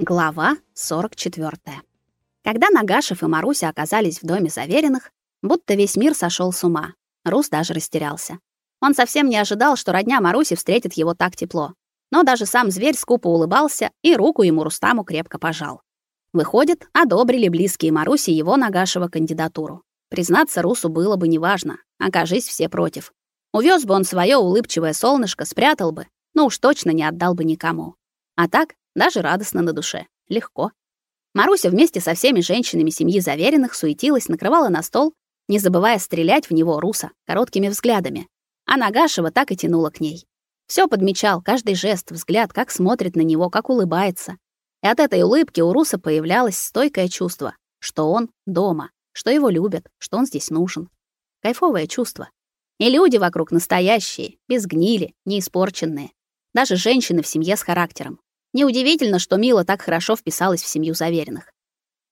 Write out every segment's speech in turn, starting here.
Глава 44. Когда Нагашев и Маруся оказались в доме заверенных, будто весь мир сошел с ума. Рус даже растерялся. Он совсем не ожидал, что родня Маруси встретит его так тепло. Но даже сам зверь скупо улыбался и руку ему Рустаму крепко пожал. Выходит, одобрили близкие Маруси его Нагашева кандидатуру. Признаться Русу было бы неважно, окажись все против. Увез бы он свое улыбчивое солнышко, спрятал бы, но уж точно не отдал бы никому. А так даже радостно на душе. Легко. Маруся вместе со всеми женщинами семьи заверенных суетилась, накрывала на стол, не забывая стрелять в него руса короткими взглядами. А Нагашева так и тянула к ней. Все подмечал, каждый жест, взгляд, как смотрит на него, как улыбается. И от этой улыбки у руса появлялось стойкое чувство, что он дома, что его любят, что он здесь нужен. Кайфовое чувство. И люди вокруг настоящие, без гнили, не испорченные. Даже женщины в семье с характером. Неудивительно, что Мила так хорошо вписалась в семью заверенных.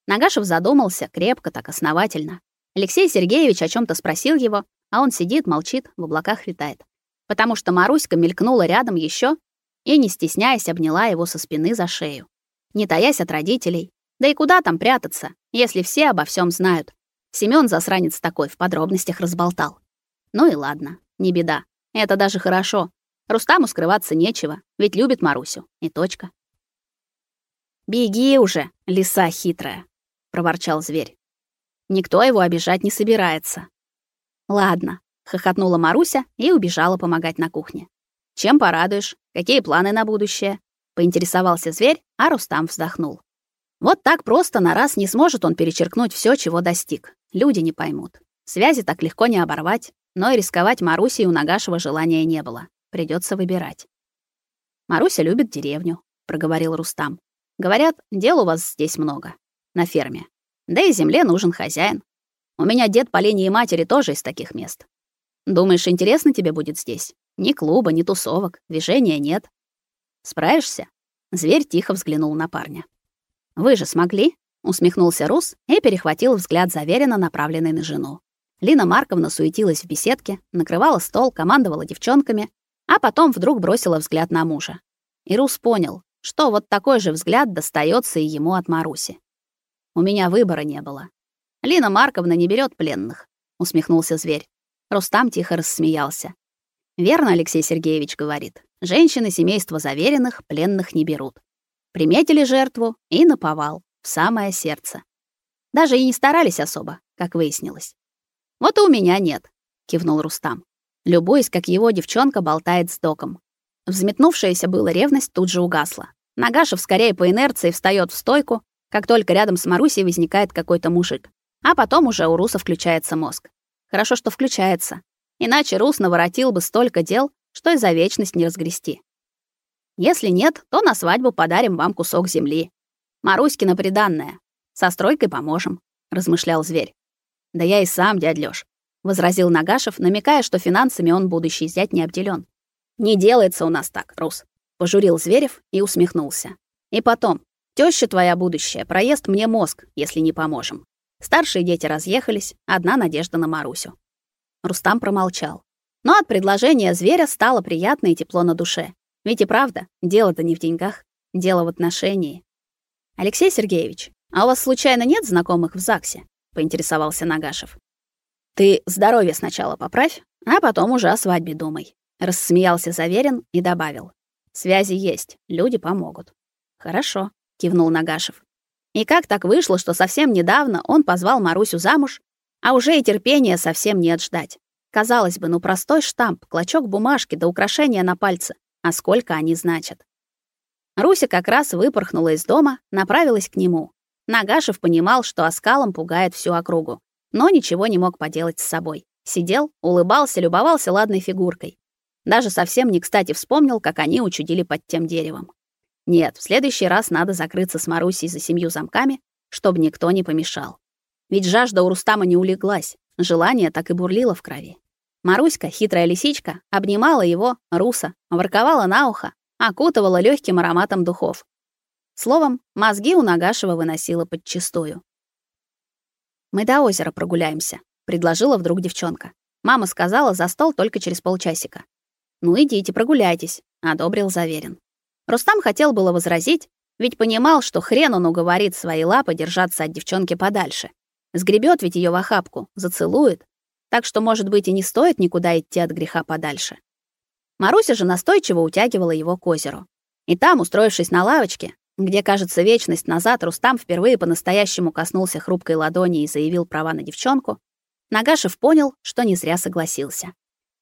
Нагашев задумался, крепко, так основательно. Алексей Сергеевич о чем то спросил его, а он сидит, молчит, в облаках витает. Потому что Маруська мелькнула рядом еще и, не стесняясь, обняла его со спины за шею. Не таясь от родителей. Да и куда там прятаться, если все обо всем знают? Семён засранец такой в подробностях разболтал. Ну и ладно, не беда. Это даже хорошо. Рустаму скрываться нечего, ведь любит Марусю. И точка. «Беги уже, лиса хитрая», — проворчал зверь. Никто его обижать не собирается. «Ладно», — хохотнула Маруся и убежала помогать на кухне. «Чем порадуешь? Какие планы на будущее?» — поинтересовался зверь, а Рустам вздохнул. Вот так просто на раз не сможет он перечеркнуть все, чего достиг. Люди не поймут. Связи так легко не оборвать, но и рисковать Марусе у Нагашева желания не было. Придется выбирать. Маруся любит деревню, проговорил Рустам. Говорят, дел у вас здесь много на ферме. Да и земле нужен хозяин. У меня дед по линии матери тоже из таких мест. Думаешь, интересно тебе будет здесь? Ни клуба, ни тусовок, движения нет. Справишься? Зверь тихо взглянул на парня. Вы же смогли? усмехнулся Рус и перехватил взгляд заверенно направленный на жену. Лина Марковна суетилась в беседке, накрывала стол, командовала девчонками, а потом вдруг бросила взгляд на мужа. И Рус понял, что вот такой же взгляд достается и ему от Маруси. У меня выбора не было. Лина Марковна не берет пленных, усмехнулся зверь. Рустам тихо рассмеялся. Верно, Алексей Сергеевич говорит. Женщины семейства заверенных пленных не берут. Приметили жертву и наповал в самое сердце. Даже и не старались особо, как выяснилось. Вот и у меня нет, кивнул Рустам любуясь, как его девчонка болтает с доком. Взметнувшаяся была ревность тут же угасла. Нагашев скорее по инерции встает в стойку, как только рядом с Марусей возникает какой-то мужик. А потом уже у Руса включается мозг. Хорошо, что включается. Иначе Рус наворотил бы столько дел, что и за вечность не разгрести. Если нет, то на свадьбу подарим вам кусок земли. Маруськина приданная. Со стройкой поможем, размышлял зверь. Да я и сам, дядь Лёш возразил Нагашев, намекая, что финансами он будущий зять не обделен. Не делается у нас так, Рус, пожурил Зверев и усмехнулся. И потом, тёща твоя будущая проест мне мозг, если не поможем. Старшие дети разъехались, одна надежда на Марусю. Рустам промолчал. Но от предложения зверя стало приятно и тепло на душе. Ведь и правда, дело-то не в деньгах, дело в отношении. Алексей Сергеевич, а у вас случайно нет знакомых в ЗАГСе? поинтересовался Нагашев. Ты здоровье сначала поправь, а потом уже о свадьбе думай. Рассмеялся Заверин и добавил: Связи есть, люди помогут. Хорошо, кивнул Нагашев. И как так вышло, что совсем недавно он позвал Марусю замуж, а уже и терпения совсем нет ждать. Казалось бы, ну простой штамп, клочок бумажки да украшения на пальце, а сколько они значат. Руся как раз выпорхнула из дома, направилась к нему. Нагашев понимал, что оскалом пугает всю округу но ничего не мог поделать с собой. Сидел, улыбался, любовался ладной фигуркой. Даже совсем не кстати вспомнил, как они учудили под тем деревом. Нет, в следующий раз надо закрыться с Марусей за семью замками, чтобы никто не помешал. Ведь жажда у Рустама не улеглась, желание так и бурлило в крови. Маруська, хитрая лисичка, обнимала его, Руса, ворковала на ухо, окутывала легким ароматом духов. Словом, мозги у Нагашева выносила подчистую. Мы до озера прогуляемся, предложила вдруг девчонка. Мама сказала, за стол только через полчасика. Ну идите, прогуляйтесь, одобрил Заверин. Рустам хотел было возразить, Ведь понимал, что хрен он уговорит свои лапы держаться от девчонки подальше. Сгребет ведь ее в охапку, зацелует. Так что, может быть, и не стоит никуда идти от греха подальше. Маруся же настойчиво утягивала его к озеру. И там, устроившись на лавочке, где, кажется, вечность назад Рустам впервые по-настоящему коснулся хрупкой ладони и заявил права на девчонку, Нагашев понял, что не зря согласился.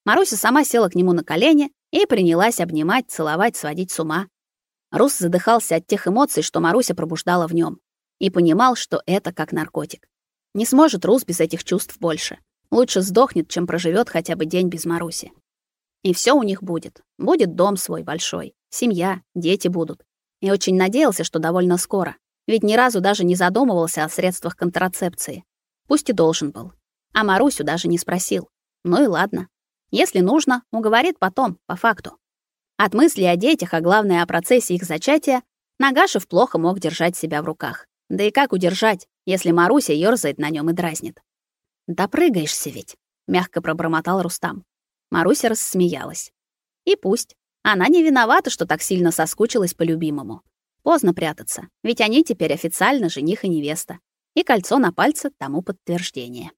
Маруся сама села к нему на колени и принялась обнимать, целовать, сводить с ума. Рус задыхался от тех эмоций, что Маруся пробуждала в нем, и понимал, что это как наркотик. Не сможет Рус без этих чувств больше. Лучше сдохнет, чем проживет хотя бы день без Маруси. И все у них будет. Будет дом свой большой, семья, дети будут. И очень надеялся, что довольно скоро. Ведь ни разу даже не задумывался о средствах контрацепции. Пусть и должен был. А Марусю даже не спросил. Ну и ладно. Если нужно, уговорит потом, по факту. От мысли о детях, а главное о процессе их зачатия, Нагашев плохо мог держать себя в руках. Да и как удержать, если Маруся ёрзает на нем и дразнит? «Допрыгаешься ведь», — мягко пробормотал Рустам. Маруся рассмеялась. И пусть. Она не виновата, что так сильно соскучилась по любимому. Поздно прятаться, ведь они теперь официально жених и невеста. И кольцо на пальце тому подтверждение.